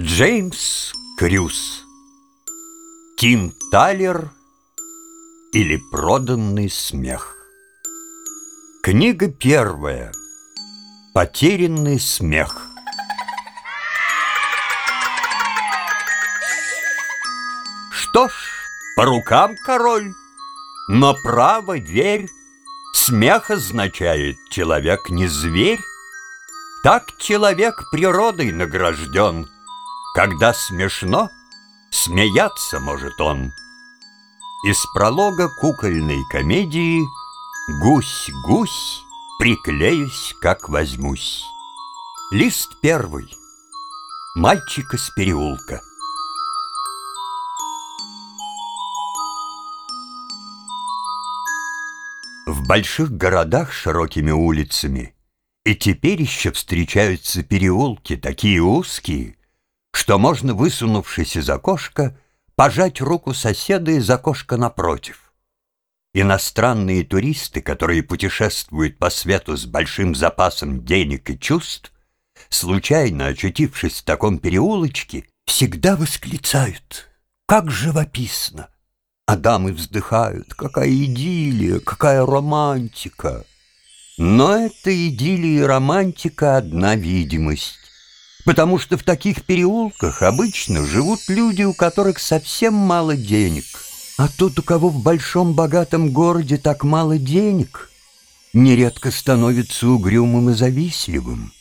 Джеймс Крюс. Тим Талер или проданный смех. Книга первая. Потерянный смех. Что ж, по рукам, король, но право верь Смех означает человек не зверь. Так человек природой награжден Когда смешно, смеяться может он. Из пролога кукольной комедии «Гусь-гусь, приклеюсь, как возьмусь» Лист первый. Мальчик из переулка В больших городах широкими улицами и теперь еще встречаются переулки такие узкие, что можно, высунувшись из окошка, пожать руку соседа из окошка напротив. Иностранные туристы, которые путешествуют по свету с большим запасом денег и чувств, случайно очутившись в таком переулочке, всегда восклицают «Как живописно!» А дамы вздыхают, какая идиллия, какая романтика. Но это идиллия и романтика одна видимость. Потому что в таких переулках обычно живут люди, у которых совсем мало денег. А тот, у кого в большом богатом городе так мало денег, нередко становится угрюмым и завистливым.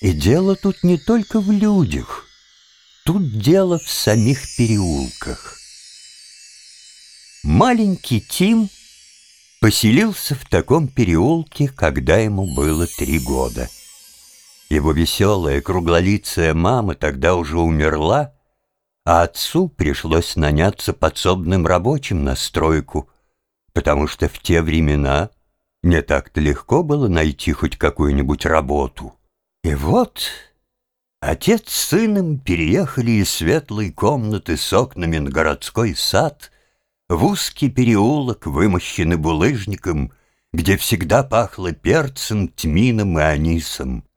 И дело тут не только в людях. Тут дело в самих переулках. Маленький Тим поселился в таком переулке, когда ему было три года. Его веселая круглолицая мама тогда уже умерла, а отцу пришлось наняться подсобным рабочим на стройку, потому что в те времена не так-то легко было найти хоть какую-нибудь работу. И вот отец с сыном переехали из светлой комнаты с окнами на городской сад — в узкий переулок, вымощенный булыжником, Где всегда пахло перцем, тмином и анисом.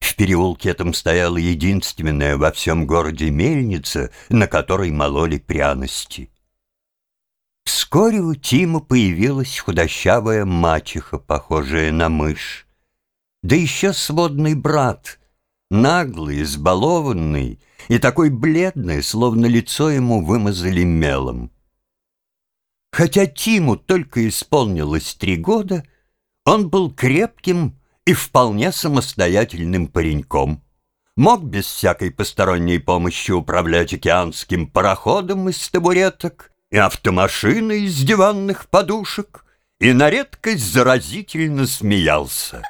В переулке этом стояла единственная во всем городе мельница, На которой мололи пряности. Вскоре у Тима появилась худощавая мачеха, похожая на мышь. Да еще сводный брат, наглый, избалованный и такой бледный, словно лицо ему вымазали мелом. Хотя Тиму только исполнилось три года, он был крепким и вполне самостоятельным пареньком. Мог без всякой посторонней помощи управлять океанским пароходом из табуреток и автомашиной из диванных подушек, и на редкость заразительно смеялся.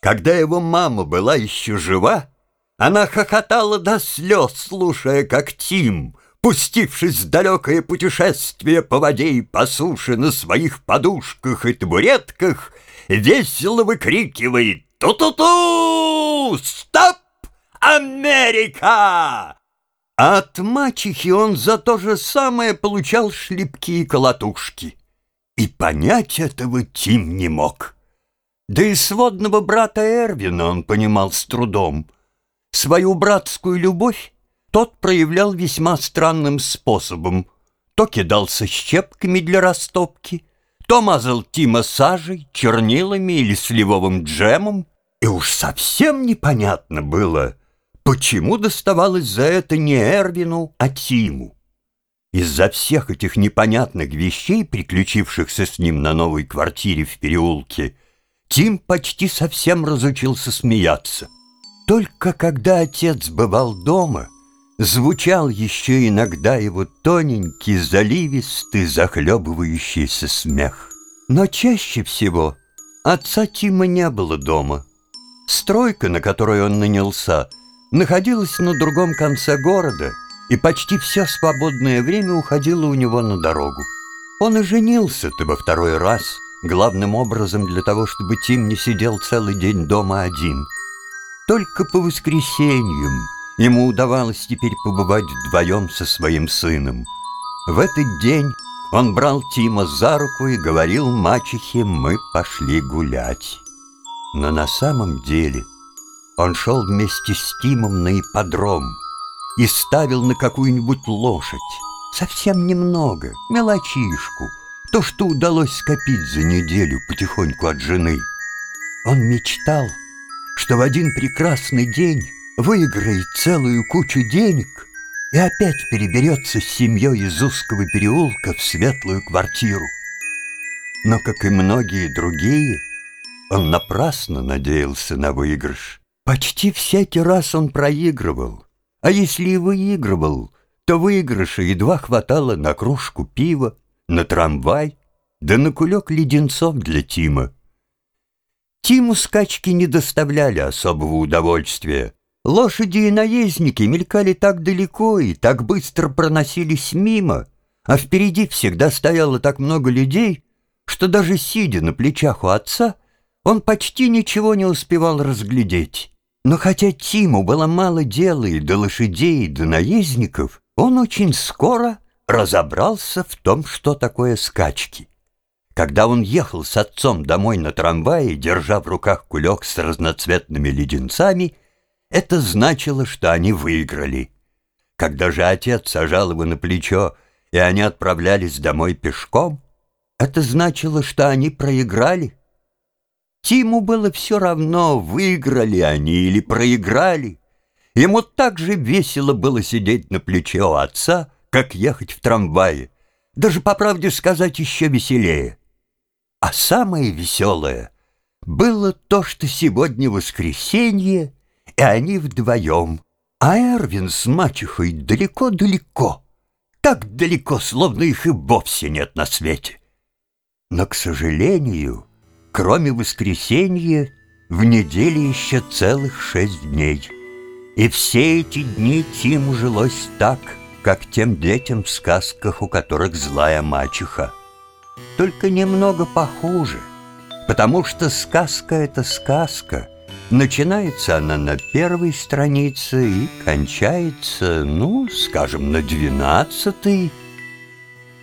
Когда его мама была еще жива, она хохотала до слез, слушая, как Тим, пустившись в далекое путешествие по воде и по суше на своих подушках и табуретках, весело выкрикивает «Ту-ту-ту! Стоп! Америка!» А от мачехи он за то же самое получал шлепки и колотушки. И понять этого Тим не мог. Да и сводного брата Эрвина он понимал с трудом. Свою братскую любовь тот проявлял весьма странным способом. То кидался щепками для растопки, то мазал Тима сажей, чернилами или сливовым джемом, и уж совсем непонятно было, почему доставалось за это не Эрвину, а Тиму. Из-за всех этих непонятных вещей, приключившихся с ним на новой квартире в переулке, Тим почти совсем разучился смеяться. Только когда отец бывал дома, Звучал еще иногда его тоненький, заливистый, захлебывающийся смех. Но чаще всего отца Тима не было дома. Стройка, на которой он нанялся, находилась на другом конце города, и почти все свободное время уходило у него на дорогу. Он и женился-то во второй раз, главным образом для того, чтобы Тим не сидел целый день дома один — только по воскресеньям ему удавалось теперь побывать вдвоем со своим сыном. В этот день он брал Тима за руку и говорил мачехе «Мы пошли гулять». Но на самом деле он шел вместе с Тимом на ипподром и ставил на какую-нибудь лошадь. Совсем немного, мелочишку, то, что удалось скопить за неделю потихоньку от жены. Он мечтал, что в один прекрасный день выиграет целую кучу денег и опять переберется с семьей из узкого переулка в светлую квартиру. Но, как и многие другие, он напрасно надеялся на выигрыш. Почти всякий раз он проигрывал, а если и выигрывал, то выигрыша едва хватало на кружку пива, на трамвай, да на кулек леденцов для Тима. Тиму скачки не доставляли особого удовольствия. Лошади и наездники мелькали так далеко и так быстро проносились мимо, а впереди всегда стояло так много людей, что даже сидя на плечах у отца, он почти ничего не успевал разглядеть. Но хотя Тиму было мало дела и до лошадей, и до наездников, он очень скоро разобрался в том, что такое скачки. Когда он ехал с отцом домой на трамвае, держа в руках кулек с разноцветными леденцами, это значило, что они выиграли. Когда же отец сажал его на плечо, и они отправлялись домой пешком, это значило, что они проиграли. Тиму было все равно, выиграли они или проиграли. Ему так же весело было сидеть на плече у отца, как ехать в трамвае. Даже, по правде сказать, еще веселее. А самое веселое было то, что сегодня воскресенье, и они вдвоем. А Эрвин с мачехой далеко-далеко. Так далеко, словно их и вовсе нет на свете. Но, к сожалению, кроме воскресенья, в неделе еще целых шесть дней. И все эти дни Тиму жилось так, как тем детям в сказках, у которых злая мачеха. Только немного похуже, потому что сказка — это сказка. Начинается она на первой странице и кончается, ну, скажем, на двенадцатой —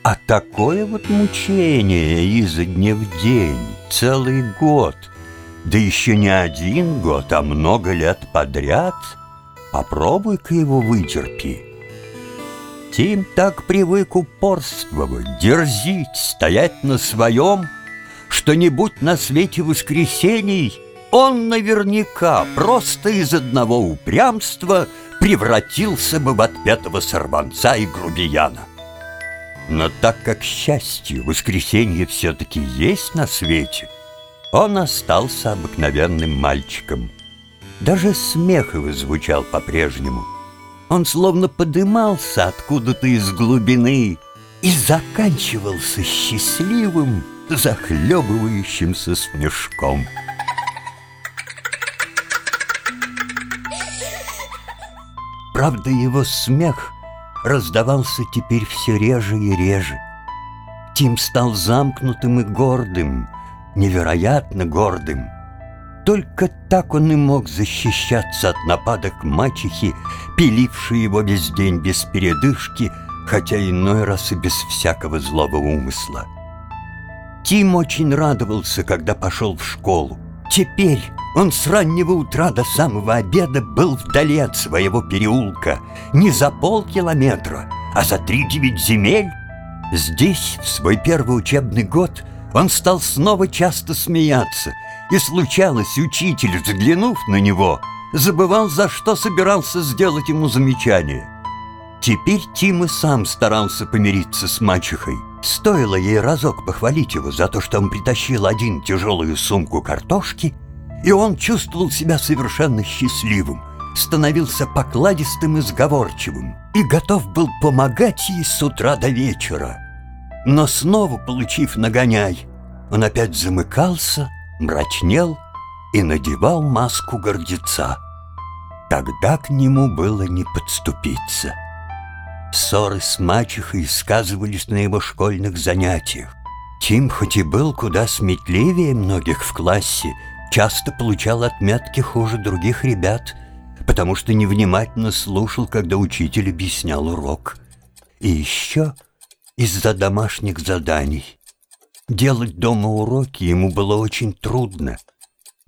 а такое вот мучение изо дня в день, целый год, да еще не один год, а много лет подряд, попробуй-ка его вытерпи. Тим так привык упорствовать, дерзить, стоять на своем, что не будь на свете воскресений, он наверняка просто из одного упрямства превратился бы в отпетого сорванца и грубияна. Но так как счастье, воскресенье все-таки есть на свете, он остался обыкновенным мальчиком. Даже смех его звучал по-прежнему. Он словно подымался откуда-то из глубины и заканчивался счастливым, захлебывающимся смешком. Правда, его смех — раздавался теперь все реже и реже. Тим стал замкнутым и гордым, невероятно гордым. Только так он и мог защищаться от нападок мачехи, пилившей его весь день без передышки, хотя иной раз и без всякого злого умысла. Тим очень радовался, когда пошел в школу. Теперь он с раннего утра до самого обеда был вдали от своего переулка, не за полкилометра, а за три-девять земель. Здесь, в свой первый учебный год, он стал снова часто смеяться, и случалось, учитель, взглянув на него, забывал, за что собирался сделать ему замечание. Теперь Тим и сам старался помириться с мачехой. Стоило ей разок похвалить его за то, что он притащил один тяжелую сумку картошки, и он чувствовал себя совершенно счастливым, становился покладистым и сговорчивым и готов был помогать ей с утра до вечера. Но снова, получив нагоняй, он опять замыкался, мрачнел и надевал маску гордеца. Тогда к нему было не подступиться. Ссоры с мачехой сказывались на его школьных занятиях. Тим хоть и был куда сметливее многих в классе, часто получал отметки хуже других ребят, потому что невнимательно слушал, когда учитель объяснял урок. И еще из-за домашних заданий. Делать дома уроки ему было очень трудно.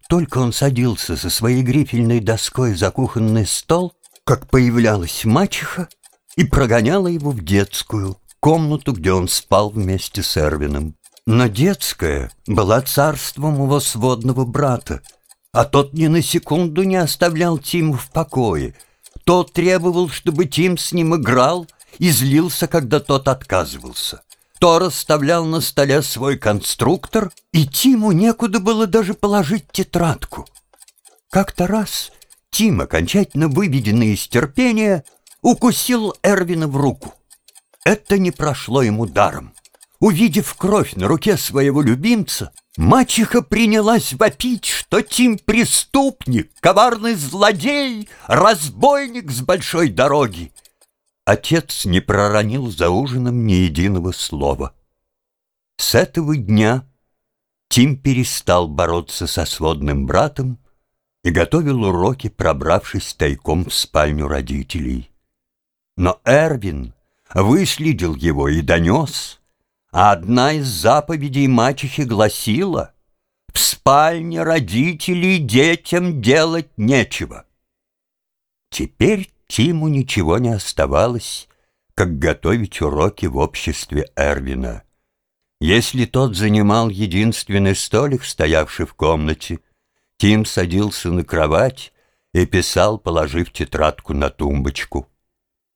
только он садился со своей грифельной доской за кухонный стол, как появлялась мачеха и прогоняла его в детскую, комнату, где он спал вместе с Эрвином. Но детская была царством его сводного брата, а тот ни на секунду не оставлял Тима в покое. Тот требовал, чтобы Тим с ним играл и злился, когда тот отказывался. То расставлял на столе свой конструктор, и Тиму некуда было даже положить тетрадку. Как-то раз Тим, окончательно выведенный из терпения, укусил Эрвина в руку. Это не прошло ему даром. Увидев кровь на руке своего любимца, мачеха принялась вопить, что Тим преступник, коварный злодей, разбойник с большой дороги. Отец не проронил за ужином ни единого слова. С этого дня Тим перестал бороться со сводным братом и готовил уроки, пробравшись тайком в спальню родителей. Но Эрвин выследил его и донес — а одна из заповедей мачехи гласила «В спальне родителей детям делать нечего». Теперь Тиму ничего не оставалось, как готовить уроки в обществе Эрвина. Если тот занимал единственный столик, стоявший в комнате, Тим садился на кровать и писал, положив тетрадку на тумбочку.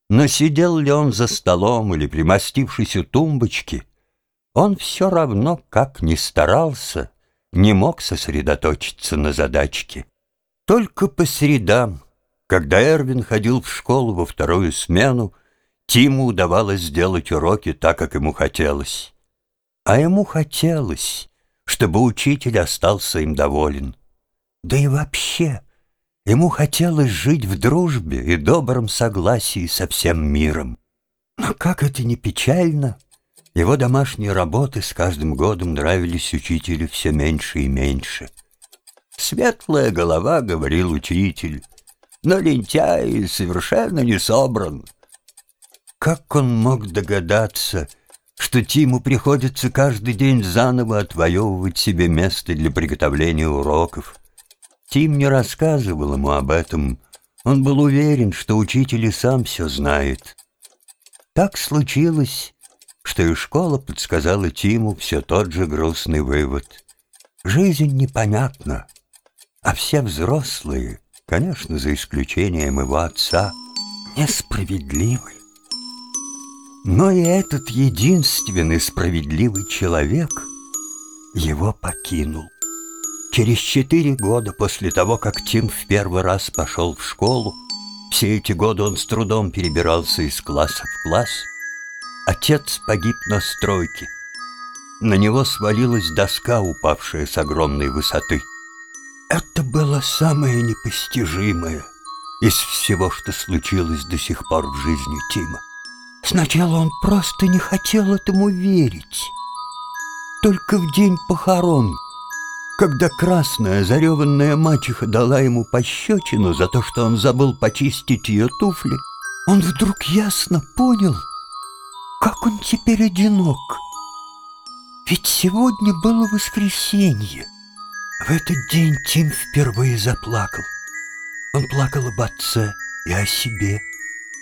Но сидел ли он за столом или примостившись у тумбочки, он все равно, как ни старался, не мог сосредоточиться на задачке. Только по средам, когда Эрвин ходил в школу во вторую смену, Тиму удавалось сделать уроки так, как ему хотелось. А ему хотелось, чтобы учитель остался им доволен. Да и вообще, ему хотелось жить в дружбе и добром согласии со всем миром. Но как это не печально, его домашние работы с каждым годом нравились учителю все меньше и меньше. «Светлая голова», — говорил учитель, — «но лентяй совершенно не собран». Как он мог догадаться, что Тиму приходится каждый день заново отвоевывать себе место для приготовления уроков? Тим не рассказывал ему об этом. Он был уверен, что учитель и сам все знает. Так случилось, что и школа подсказала Тиму все тот же грустный вывод. Жизнь непонятна, а все взрослые, конечно, за исключением его отца, несправедливы. Но и этот единственный справедливый человек его покинул. Через четыре года после того, как Тим в первый раз пошел в школу, все эти годы он с трудом перебирался из класса в класс — Отец погиб на стройке. На него свалилась доска, упавшая с огромной высоты. Это было самое непостижимое из всего, что случилось до сих пор в жизни Тима. Сначала он просто не хотел этому верить. Только в день похорон, когда красная зареванная мачеха дала ему пощечину за то, что он забыл почистить ее туфли, он вдруг ясно понял — как он теперь одинок. Ведь сегодня было воскресенье. В этот день Тим впервые заплакал. Он плакал об отце и о себе,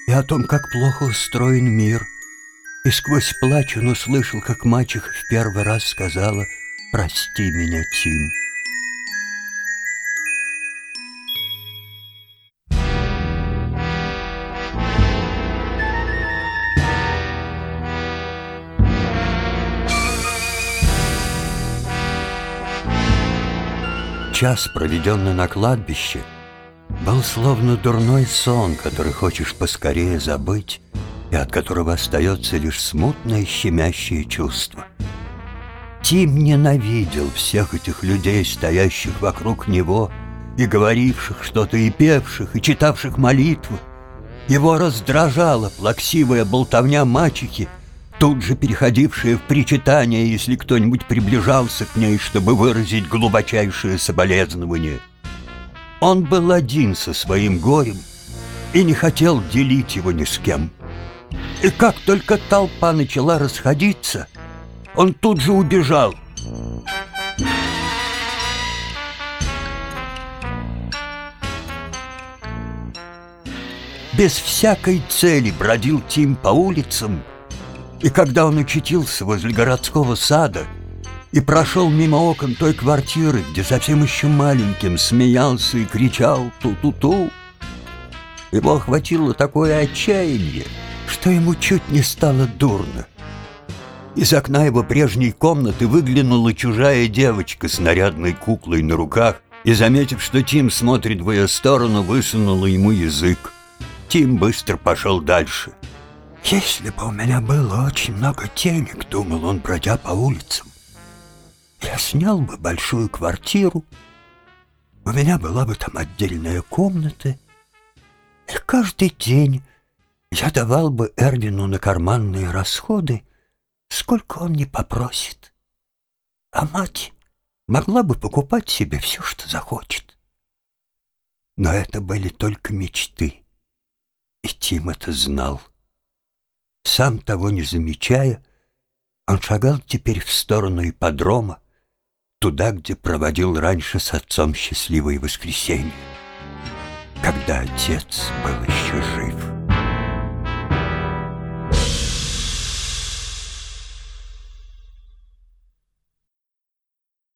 и о том, как плохо устроен мир. И сквозь плач он услышал, как мачеха в первый раз сказала «Прости меня, Тим». час, проведенный на кладбище, был словно дурной сон, который хочешь поскорее забыть и от которого остается лишь смутное щемящее чувство. Тим ненавидел всех этих людей, стоящих вокруг него, и говоривших что-то, и певших, и читавших молитвы. Его раздражала плаксивая болтовня мачехи, тут же переходившая в причитание, если кто-нибудь приближался к ней, чтобы выразить глубочайшее соболезнование. Он был один со своим горем и не хотел делить его ни с кем. И как только толпа начала расходиться, он тут же убежал. Без всякой цели бродил Тим по улицам, и когда он очутился возле городского сада и прошел мимо окон той квартиры, где совсем еще маленьким смеялся и кричал «ту-ту-ту», его охватило такое отчаяние, что ему чуть не стало дурно. Из окна его прежней комнаты выглянула чужая девочка с нарядной куклой на руках и, заметив, что Тим смотрит в ее сторону, высунула ему язык. Тим быстро пошел дальше. «Если бы у меня было очень много денег, — думал он, бродя по улицам, — я снял бы большую квартиру, у меня была бы там отдельная комната, и каждый день я давал бы Эрвину на карманные расходы, сколько он не попросит. А мать могла бы покупать себе все, что захочет. Но это были только мечты, и Тим это знал. Сам того не замечая, он шагал теперь в сторону ипподрома, туда, где проводил раньше с отцом счастливое воскресенье, когда отец был еще жив.